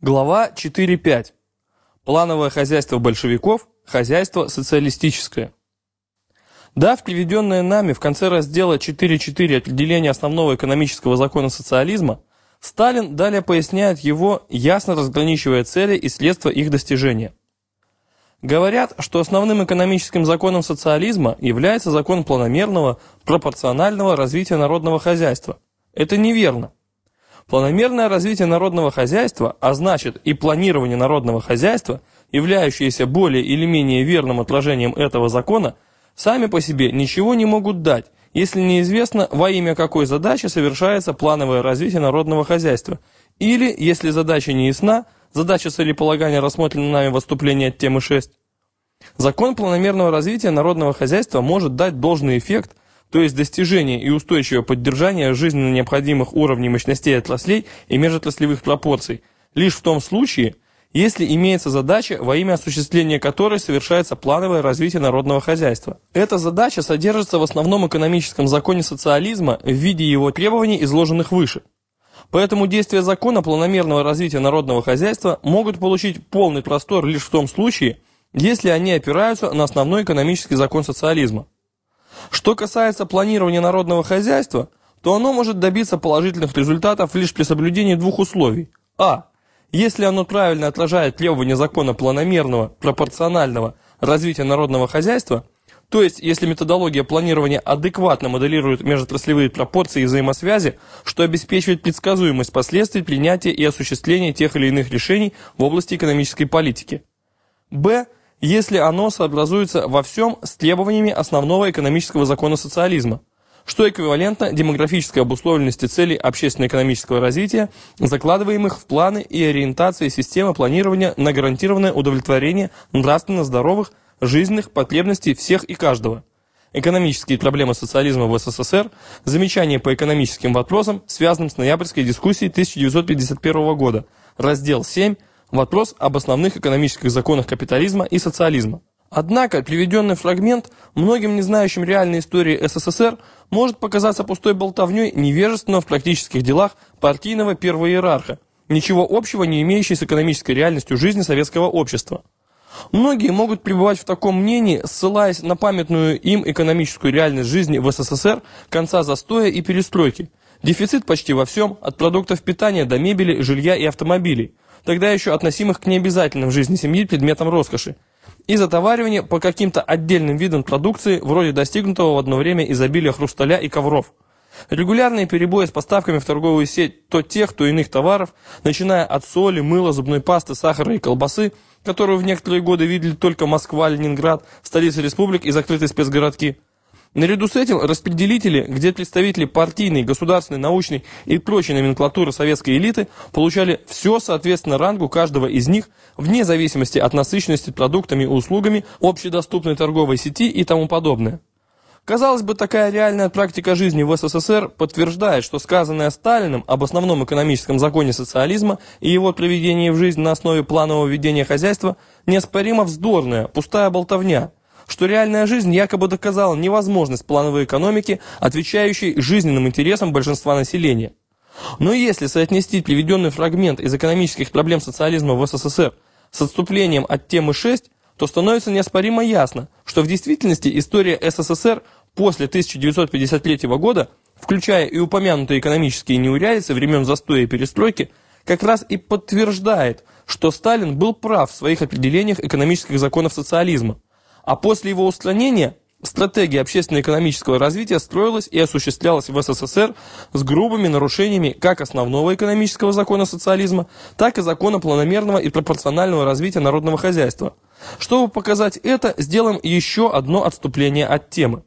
Глава 4.5. Плановое хозяйство большевиков, хозяйство социалистическое. Дав приведенное нами в конце раздела 4.4 определение основного экономического закона социализма, Сталин далее поясняет его, ясно разграничивая цели и следства их достижения. Говорят, что основным экономическим законом социализма является закон планомерного, пропорционального развития народного хозяйства. Это неверно. Планомерное развитие народного хозяйства, а значит и планирование народного хозяйства, являющееся более или менее верным отражением этого закона, сами по себе ничего не могут дать, если неизвестно, во имя какой задачи совершается плановое развитие народного хозяйства, или, если задача не ясна, задача целеполагания рассмотрена нами в выступлении от темы 6. Закон планомерного развития народного хозяйства может дать должный эффект, то есть достижение и устойчивое поддержание жизненно необходимых уровней мощностей отраслей и межотраслевых пропорций, лишь в том случае, если имеется задача, во имя осуществления которой совершается плановое развитие народного хозяйства. Эта задача содержится в основном экономическом законе социализма в виде его требований, изложенных выше. Поэтому действия закона планомерного развития народного хозяйства могут получить полный простор лишь в том случае, если они опираются на основной экономический закон социализма. Что касается планирования народного хозяйства, то оно может добиться положительных результатов лишь при соблюдении двух условий. А. Если оно правильно отражает требования закона планомерного, пропорционального развития народного хозяйства, то есть если методология планирования адекватно моделирует межотраслевые пропорции и взаимосвязи, что обеспечивает предсказуемость последствий принятия и осуществления тех или иных решений в области экономической политики. Б. Если оно сообразуется во всем с требованиями основного экономического закона социализма – что эквивалентно демографической обусловленности целей общественно-экономического развития, закладываемых в планы и ориентации системы планирования на гарантированное удовлетворение нравственно здоровых жизненных потребностей всех и каждого. Экономические проблемы социализма в СССР, замечания по экономическим вопросам, связанным с ноябрьской дискуссией 1951 года, раздел 7, вопрос об основных экономических законах капитализма и социализма. Однако приведенный фрагмент многим не знающим реальной истории СССР может показаться пустой болтовней невежественного в практических делах партийного первого иерарха, ничего общего не имеющей с экономической реальностью жизни советского общества. Многие могут пребывать в таком мнении, ссылаясь на памятную им экономическую реальность жизни в СССР конца застоя и перестройки. Дефицит почти во всем, от продуктов питания до мебели, жилья и автомобилей, тогда еще относимых к необязательным в жизни семьи предметам роскоши и затоваривание по каким-то отдельным видам продукции, вроде достигнутого в одно время изобилия хрусталя и ковров. Регулярные перебои с поставками в торговую сеть то тех, то иных товаров, начиная от соли, мыла, зубной пасты, сахара и колбасы, которую в некоторые годы видели только Москва, Ленинград, столицы республик и закрытые спецгородки – Наряду с этим распределители, где представители партийной, государственной, научной и прочей номенклатуры советской элиты получали все соответственно рангу каждого из них, вне зависимости от насыщенности продуктами и услугами, общедоступной торговой сети и тому подобное. Казалось бы, такая реальная практика жизни в СССР подтверждает, что сказанное Сталиным об основном экономическом законе социализма и его приведении в жизнь на основе планового ведения хозяйства неоспоримо вздорная, пустая болтовня – что реальная жизнь якобы доказала невозможность плановой экономики, отвечающей жизненным интересам большинства населения. Но если соотнести приведенный фрагмент из экономических проблем социализма в СССР с отступлением от темы 6, то становится неоспоримо ясно, что в действительности история СССР после 1953 года, включая и упомянутые экономические неурядицы времен застоя и перестройки, как раз и подтверждает, что Сталин был прав в своих определениях экономических законов социализма, а после его устранения стратегия общественно-экономического развития строилась и осуществлялась в СССР с грубыми нарушениями как основного экономического закона социализма, так и закона планомерного и пропорционального развития народного хозяйства. Чтобы показать это, сделаем еще одно отступление от темы.